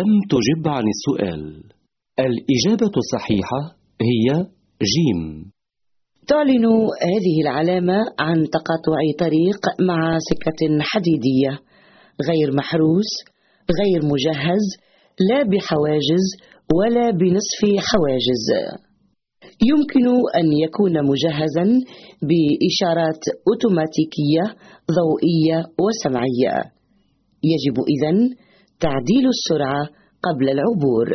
لم تجب عن السؤال. الإجابة الصحيحة هي جيم. تعلن هذه العلامة عن تقاطع طريق مع سكة حديدية. غير محروس غير مجهز لا بحواجز ولا بنصف حواجز. يمكن أن يكون مجهزا بإشارات أوتوماتيكية ضوئية وسمعية. يجب إذن تعديل السرعة قبل العبور.